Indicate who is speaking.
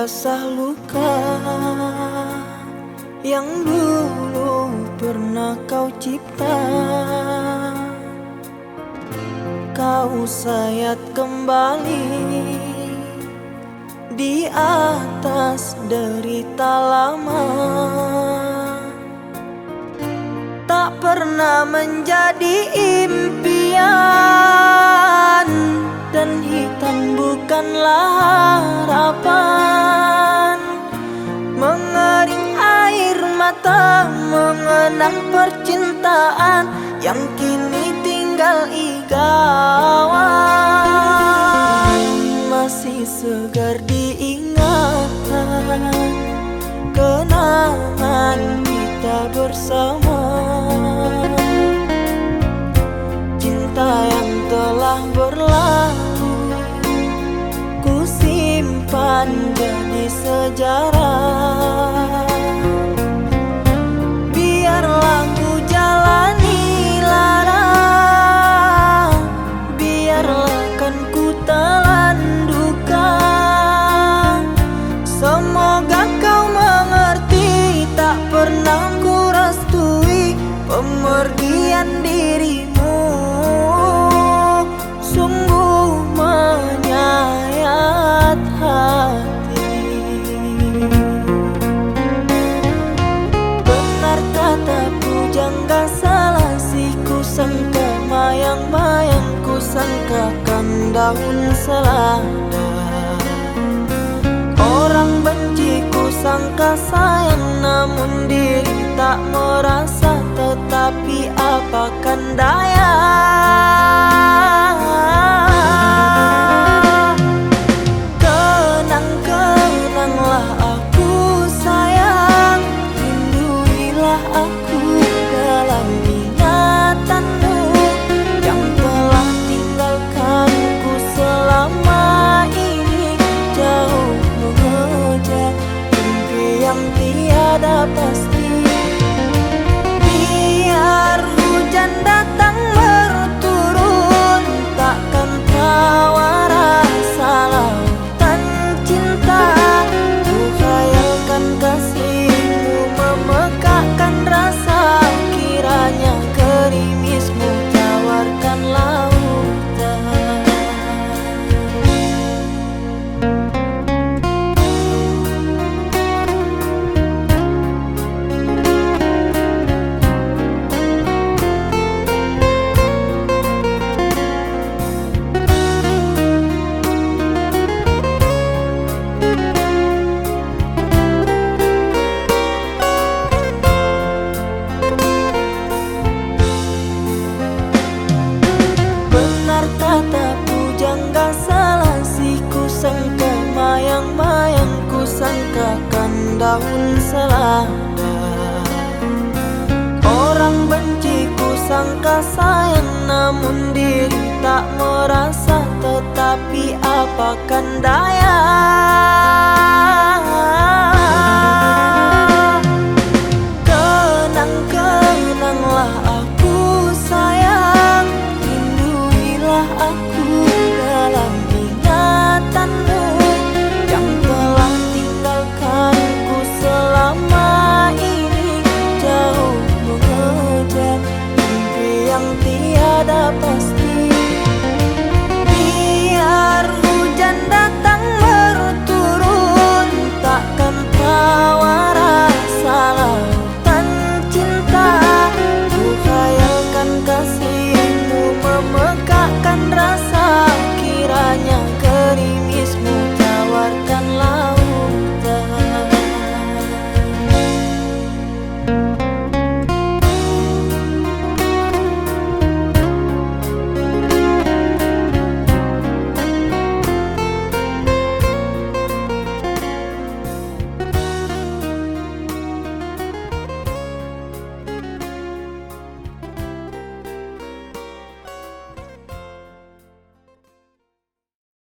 Speaker 1: resah luka yang dulu pernah kau cipta. Kau sayat kembali di atas derita lama. Tak pernah menjadi impian Dan hitam bukanlah mengenang percintaan Yang kini tinggal igawan. Masih segar diingatan Kenangan kita bersama. Cinta yang telah berlalu Ku simpan jadi sejarah Pemergian dirimu. Sungguh menyayat hati. Benar kata pujangga salah si ku sangka mayang-mayang ku sangkakan daun selada. Orang benci ku sangka sayang. Namun diri tak merasa tetapi apakan daya daun selada Orang benci ku sangka sayang namun diri tak merasa. Tetapi apakan daya